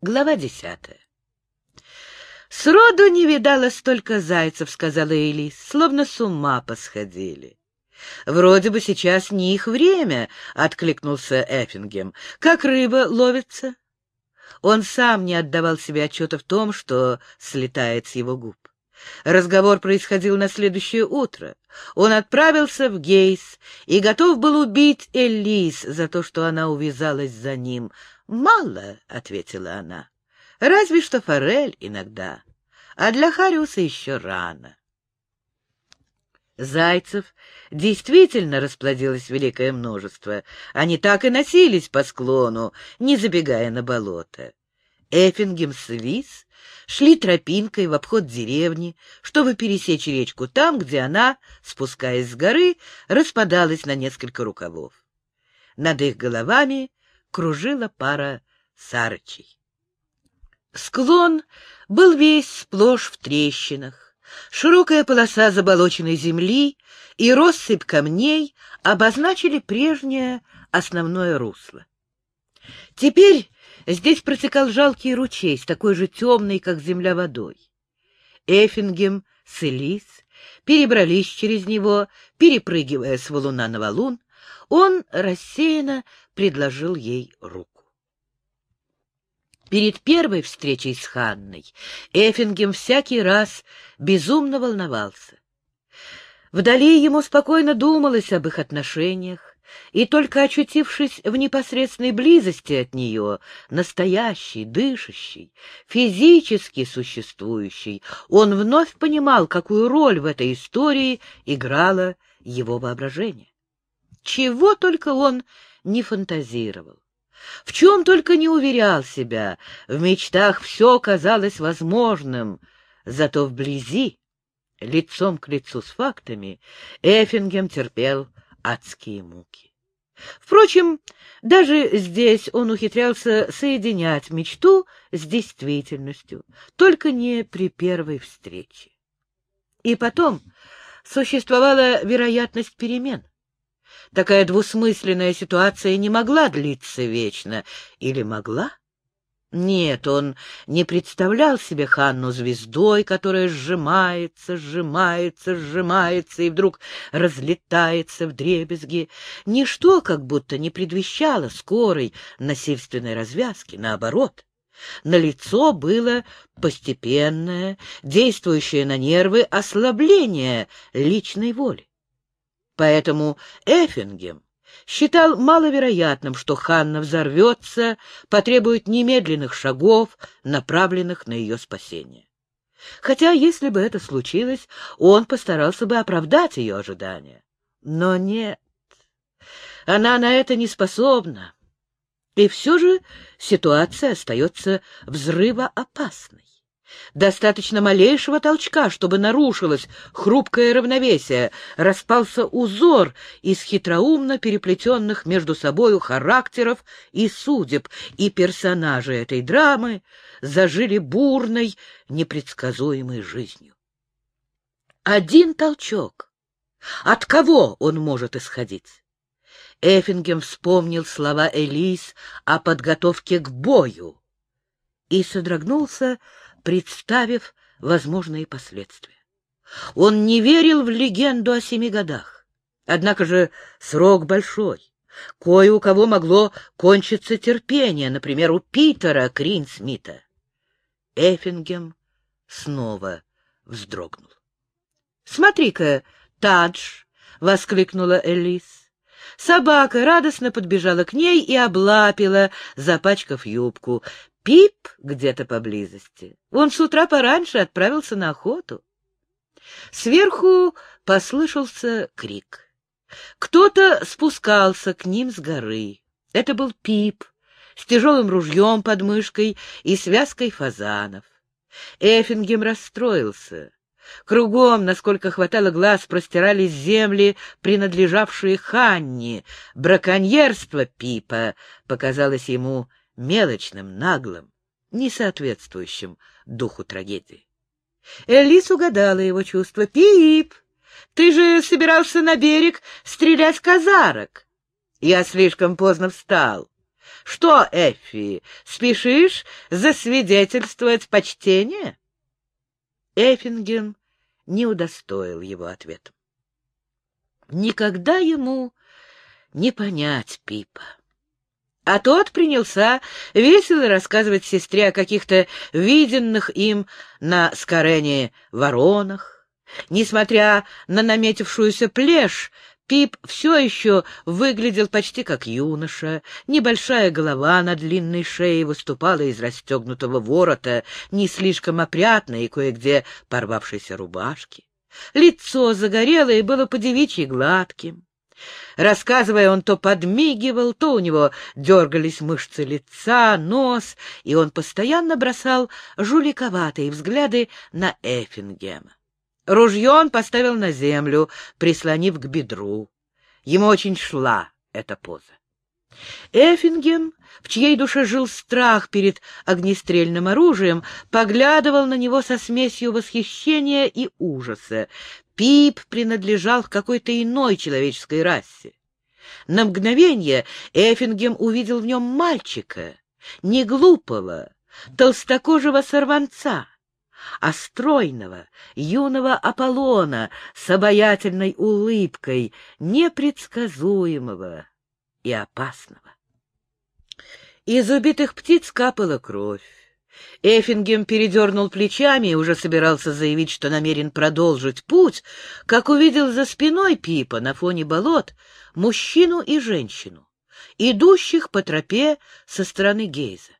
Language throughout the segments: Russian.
Глава десятая. «Сроду не видала столько зайцев», — сказала Элис, — «словно с ума посходили». «Вроде бы сейчас не их время», — откликнулся Эффингем. «Как рыба ловится?» Он сам не отдавал себе отчета в том, что слетает с его губ. Разговор происходил на следующее утро. Он отправился в Гейс и готов был убить Элис за то, что она увязалась за ним. «Мало», — ответила она, — «разве что форель иногда, а для Хариуса еще рано». Зайцев действительно расплодилось великое множество. Они так и носились по склону, не забегая на болото. Эффингем свис шли тропинкой в обход деревни, чтобы пересечь речку там, где она, спускаясь с горы, распадалась на несколько рукавов. Над их головами кружила пара сарычей. Склон был весь сплошь в трещинах. Широкая полоса заболоченной земли и россыпь камней обозначили прежнее основное русло. Теперь Здесь протекал жалкий ручей, с такой же темной, как земля, водой. Эффингем с перебрались через него, перепрыгивая с валуна на валун. Он рассеянно предложил ей руку. Перед первой встречей с Ханной Эффингем всякий раз безумно волновался. Вдали ему спокойно думалось об их отношениях, и только очутившись в непосредственной близости от нее, настоящий, дышащий, физически существующий, он вновь понимал, какую роль в этой истории играло его воображение. Чего только он не фантазировал. В чем только не уверял себя, в мечтах все казалось возможным, зато вблизи, лицом к лицу с фактами, Эффингем терпел адские муки. Впрочем, даже здесь он ухитрялся соединять мечту с действительностью, только не при первой встрече. И потом существовала вероятность перемен. Такая двусмысленная ситуация не могла длиться вечно. Или могла? Нет, он не представлял себе Ханну звездой, которая сжимается, сжимается, сжимается и вдруг разлетается в дребезги. Ничто как будто не предвещало скорой насильственной развязки, наоборот. На лицо было постепенное, действующее на нервы ослабление личной воли. Поэтому Эффингем считал маловероятным, что Ханна взорвется, потребует немедленных шагов, направленных на ее спасение. Хотя, если бы это случилось, он постарался бы оправдать ее ожидания. Но нет, она на это не способна. И все же ситуация остается взрывоопасной. Достаточно малейшего толчка, чтобы нарушилось хрупкое равновесие, распался узор из хитроумно переплетенных между собою характеров и судеб, и персонажи этой драмы зажили бурной, непредсказуемой жизнью. Один толчок. От кого он может исходить? Эффингем вспомнил слова Элис о подготовке к бою и содрогнулся представив возможные последствия. Он не верил в легенду о семи годах. Однако же срок большой. Кое у кого могло кончиться терпение, например, у Питера Кринсмита. Эффингем снова вздрогнул. — Смотри-ка, Тадж! — воскликнула Элис. Собака радостно подбежала к ней и облапила, запачкав юбку. Пип где-то поблизости. Он с утра пораньше отправился на охоту. Сверху послышался крик. Кто-то спускался к ним с горы. Это был Пип с тяжелым ружьем под мышкой и связкой фазанов. Эффингем расстроился. Кругом, насколько хватало глаз, простирались земли, принадлежавшие Ханне. Браконьерство Пипа показалось ему мелочным, наглым, не соответствующим духу трагедии. Элис угадала его чувство. «Пип, ты же собирался на берег стрелять казарок!» «Я слишком поздно встал. Что, Эффи, спешишь засвидетельствовать почтение? Эффинген не удостоил его ответом. Никогда ему не понять Пипа. А тот принялся весело рассказывать сестре о каких-то виденных им на Скорене воронах. Несмотря на наметившуюся плешь, Пип все еще выглядел почти как юноша. Небольшая голова на длинной шее выступала из расстегнутого ворота, не слишком опрятной и кое-где порвавшейся рубашки. Лицо загорелое было по-девичьи гладким. Рассказывая, он то подмигивал, то у него дергались мышцы лица, нос, и он постоянно бросал жуликоватые взгляды на Эффингема. Ружье он поставил на землю, прислонив к бедру. Ему очень шла эта поза. Эффингем, в чьей душе жил страх перед огнестрельным оружием, поглядывал на него со смесью восхищения и ужаса. Пип принадлежал к какой-то иной человеческой расе. На мгновение Эффингем увидел в нем мальчика, не глупого, толстокожего сорванца, а стройного, юного Аполлона с обаятельной улыбкой, непредсказуемого и опасного. Из убитых птиц капала кровь. Эффингем передернул плечами и уже собирался заявить, что намерен продолжить путь, как увидел за спиной Пипа на фоне болот мужчину и женщину, идущих по тропе со стороны Гейза.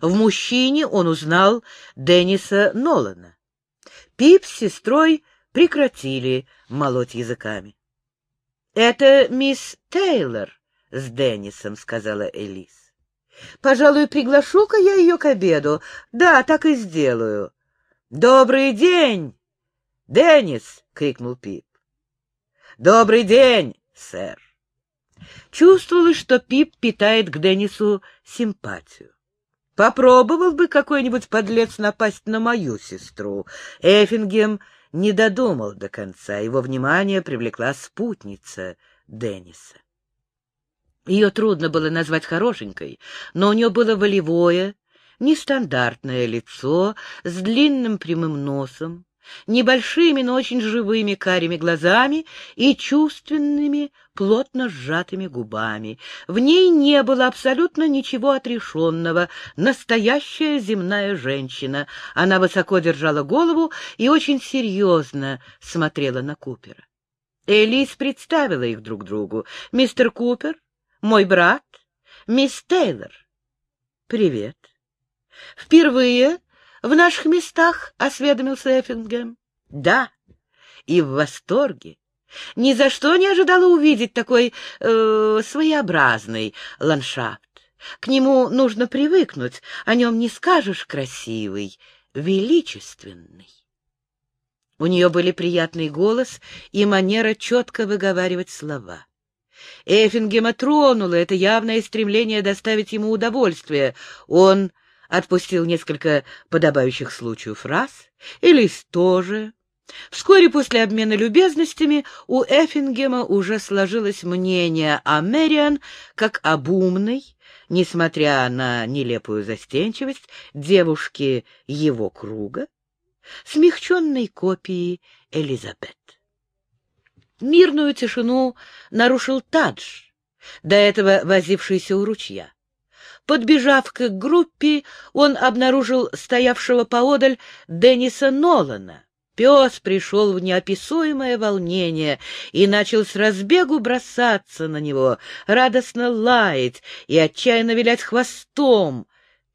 В мужчине он узнал Денниса Нолана. Пип с сестрой прекратили молоть языками. — Это мисс Тейлор с Деннисом, — сказала Элис. Пожалуй, приглашу-ка я ее к обеду. Да, так и сделаю. — Добрый день, Деннис! — крикнул Пип. — Добрый день, сэр. Чувствовалось, что Пип питает к Деннису симпатию. Попробовал бы какой-нибудь подлец напасть на мою сестру. Эффингем не додумал до конца. Его внимание привлекла спутница Денниса. Ее трудно было назвать хорошенькой, но у нее было волевое, нестандартное лицо с длинным прямым носом, небольшими, но очень живыми карими глазами и чувственными, плотно сжатыми губами. В ней не было абсолютно ничего отрешенного, настоящая земная женщина. Она высоко держала голову и очень серьезно смотрела на Купера. Элис представила их друг другу. Мистер Купер мой брат, мисс Тейлор. Привет. Впервые в наших местах, — осведомился Эффингем. Да, и в восторге. Ни за что не ожидала увидеть такой э, своеобразный ландшафт. К нему нужно привыкнуть, о нем не скажешь красивый, величественный. У нее были приятный голос и манера четко выговаривать слова. Эффингема тронуло это явное стремление доставить ему удовольствие. Он отпустил несколько подобающих случаю фраз, Элис тоже. Вскоре после обмена любезностями у Эффингема уже сложилось мнение о Мэриан как об умной, несмотря на нелепую застенчивость, девушки его круга, смягченной копии Элизабет. Мирную тишину нарушил Тадж, до этого возившийся у ручья. Подбежав к группе, он обнаружил стоявшего поодаль Денниса Нолана. Пес пришел в неописуемое волнение и начал с разбегу бросаться на него, радостно лаять и отчаянно вилять хвостом.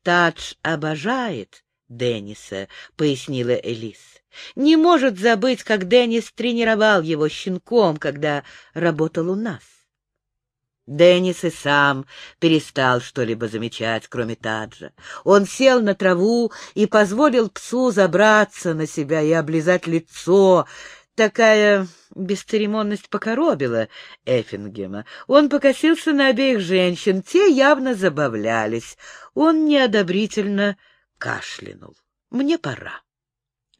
«Тадж обожает Денниса», — пояснила Элис. Не может забыть, как Деннис тренировал его щенком, когда работал у нас. Деннис и сам перестал что-либо замечать, кроме Таджа. Он сел на траву и позволил псу забраться на себя и облизать лицо. Такая бесцеремонность покоробила Эффингема. Он покосился на обеих женщин, те явно забавлялись. Он неодобрительно кашлянул. «Мне пора».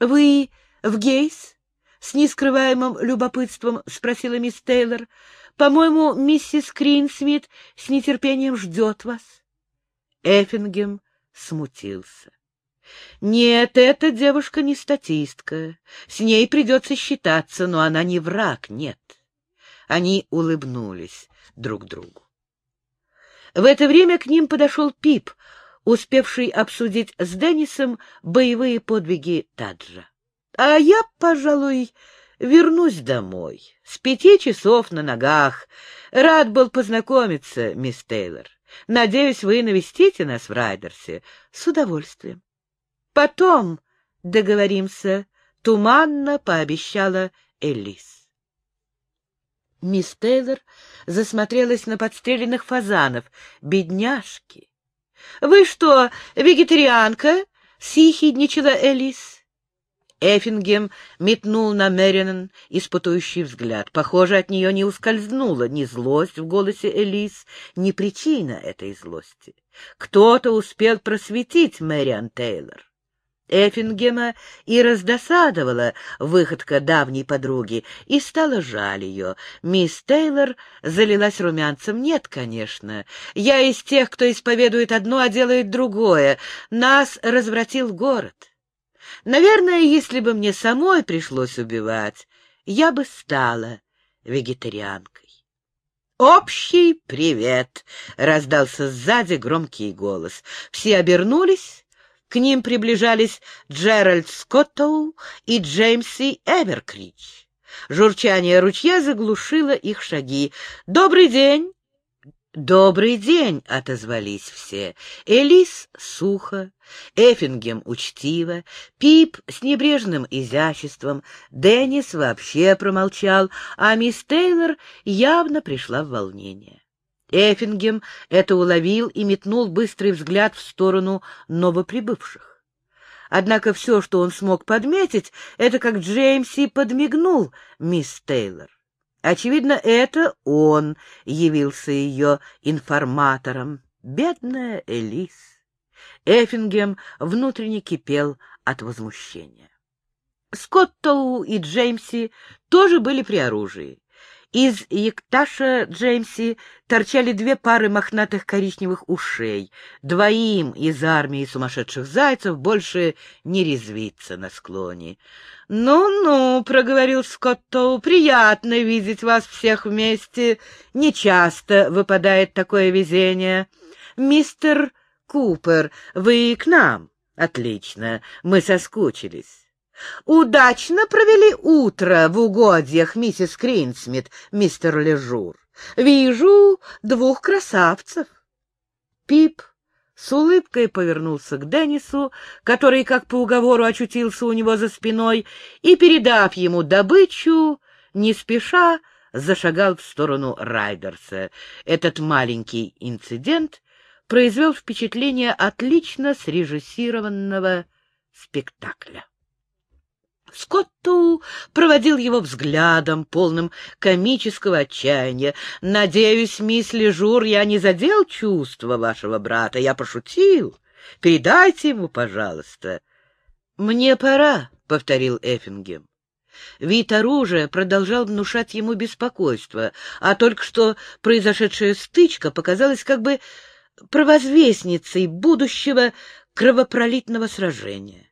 «Вы в Гейс?» — с нескрываемым любопытством спросила мисс Тейлор. «По-моему, миссис Кринсмит с нетерпением ждет вас». Эффингем смутился. Нет, эта девушка не статистка. С ней придется считаться, но она не враг, нет. Они улыбнулись друг другу. В это время к ним подошел Пип, успевший обсудить с Деннисом боевые подвиги Таджа. — А я, пожалуй, вернусь домой. С пяти часов на ногах. Рад был познакомиться, мисс Тейлор. Надеюсь, вы навестите нас в Райдерсе. С удовольствием. Потом договоримся, — туманно пообещала Элис. Мисс Тейлор засмотрелась на подстреленных фазанов. Бедняжки! — Вы что, вегетарианка? — съехидничала Элис. Эффингем метнул на Меринен испытующий взгляд. Похоже, от нее не ускользнула ни злость в голосе Элис, ни причина этой злости. Кто-то успел просветить Мэриан Тейлор. Эффингема и раздосадовала выходка давней подруги, и стало жаль ее. Мисс Тейлор залилась румянцем. «Нет, конечно. Я из тех, кто исповедует одно, а делает другое. Нас развратил город. Наверное, если бы мне самой пришлось убивать, я бы стала вегетарианкой». «Общий привет!» — раздался сзади громкий голос. Все обернулись к ним приближались Джеральд Скоттоу и Джеймси Эверкрич. Журчание ручья заглушило их шаги. «Добрый день!» «Добрый день!» — отозвались все. Элис сухо, Эффингем учтиво, Пип с небрежным изяществом, Деннис вообще промолчал, а мисс Тейлор явно пришла в волнение. Эффингем это уловил и метнул быстрый взгляд в сторону новоприбывших. Однако все, что он смог подметить, это как Джеймси подмигнул мисс Тейлор. Очевидно, это он явился ее информатором. Бедная Элис. Эффингем внутренне кипел от возмущения. Скоттоу и Джеймси тоже были при оружии. Из Екташа Джеймси торчали две пары мохнатых коричневых ушей. Двоим из армии сумасшедших зайцев больше не резвиться на склоне. «Ну-ну», — проговорил Скоттоу, — «приятно видеть вас всех вместе. Нечасто выпадает такое везение. Мистер Купер, вы к нам?» «Отлично, мы соскучились». Удачно провели утро в угодьях, миссис Кринсмит, мистер Лежур. Вижу двух красавцев. Пип с улыбкой повернулся к Деннису, который, как по уговору, очутился у него за спиной, и, передав ему добычу, не спеша зашагал в сторону Райдерса. Этот маленький инцидент произвел впечатление отлично срежиссированного спектакля. Скотту проводил его взглядом, полным комического отчаяния. «Надеюсь, мисс Лежур, я не задел чувства вашего брата. Я пошутил. Передайте ему, пожалуйста». «Мне пора», — повторил Эффингем. Вид оружия продолжал внушать ему беспокойство, а только что произошедшая стычка показалась как бы провозвестницей будущего кровопролитного сражения.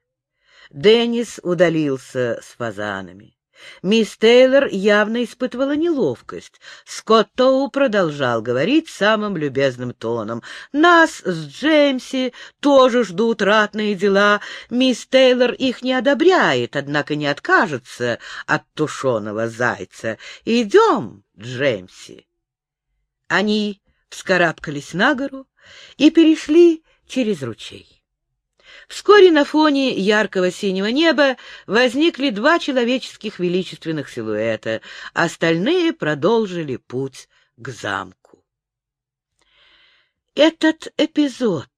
Деннис удалился с фазанами. Мисс Тейлор явно испытывала неловкость. Скотт Тоу продолжал говорить самым любезным тоном. «Нас с Джеймси тоже ждут ратные дела. Мисс Тейлор их не одобряет, однако не откажется от тушеного зайца. Идем, Джеймси». Они вскарабкались на гору и перешли через ручей. Вскоре на фоне яркого синего неба возникли два человеческих величественных силуэта, остальные продолжили путь к замку. Этот эпизод,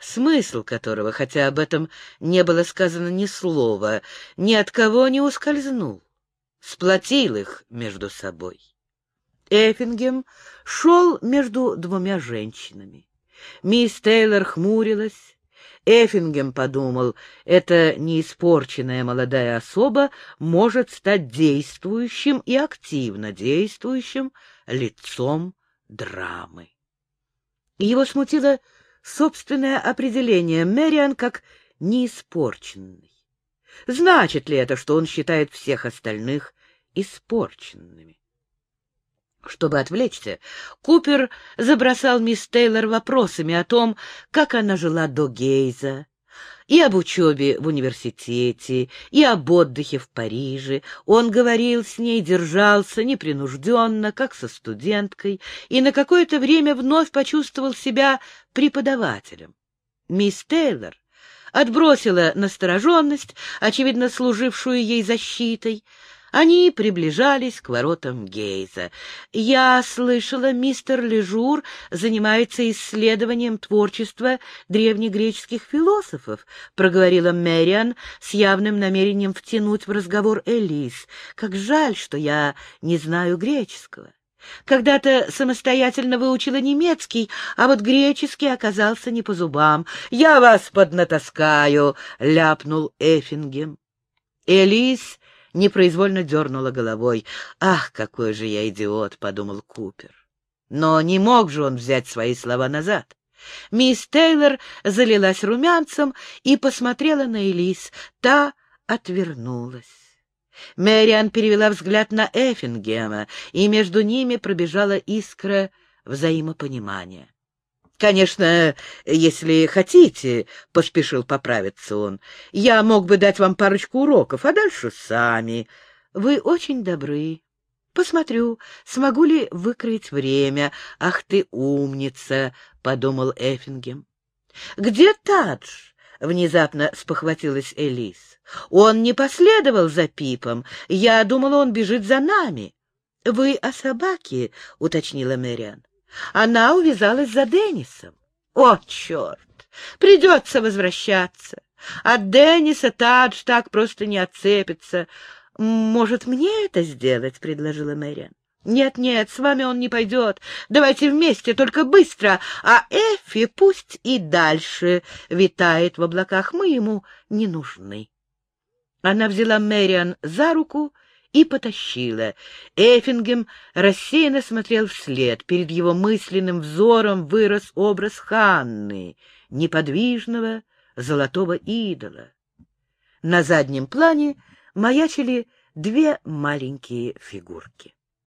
смысл которого, хотя об этом не было сказано ни слова, ни от кого не ускользнул, сплотил их между собой. Эффингем шел между двумя женщинами. Мисс Тейлор хмурилась, Эффингем подумал, эта неиспорченная молодая особа может стать действующим и активно действующим лицом драмы. Его смутило собственное определение Мэриан как неиспорченный. Значит ли это, что он считает всех остальных испорченными? Чтобы отвлечься, Купер забросал мисс Тейлор вопросами о том, как она жила до Гейза, и об учебе в университете, и об отдыхе в Париже. Он говорил с ней, держался непринужденно, как со студенткой, и на какое-то время вновь почувствовал себя преподавателем. Мисс Тейлор отбросила настороженность, очевидно служившую ей защитой, они приближались к воротам Гейза. «Я слышала, мистер Лежур занимается исследованием творчества древнегреческих философов», — проговорила Мэриан с явным намерением втянуть в разговор Элис. «Как жаль, что я не знаю греческого». Когда-то самостоятельно выучила немецкий, а вот греческий оказался не по зубам. «Я вас поднатаскаю!» — ляпнул Эффингем. Элис непроизвольно дернула головой. «Ах, какой же я идиот!» — подумал Купер. Но не мог же он взять свои слова назад. Мисс Тейлор залилась румянцем и посмотрела на Элис. Та отвернулась. Мэриан перевела взгляд на Эффингема, и между ними пробежала искра взаимопонимания. «Конечно, если хотите, — поспешил поправиться он, — я мог бы дать вам парочку уроков, а дальше сами. Вы очень добры. Посмотрю, смогу ли выкроить время. Ах ты умница! — подумал Эффингем. «Где Тадж?» — внезапно спохватилась Элис. «Он не последовал за Пипом. Я думала, он бежит за нами». «Вы о собаке?» — уточнила Мэриан. Она увязалась за Деннисом. О, черт! Придется возвращаться. От Денниса Тадж так просто не отцепится. Может, мне это сделать? — предложила Мэриан. «Нет-нет, с вами он не пойдет. Давайте вместе, только быстро. А Эффи пусть и дальше витает в облаках. Мы ему не нужны». Она взяла Мэриан за руку и потащила. Эффингем рассеянно смотрел вслед. Перед его мысленным взором вырос образ Ханны, неподвижного золотого идола. На заднем плане маячили две маленькие фигурки.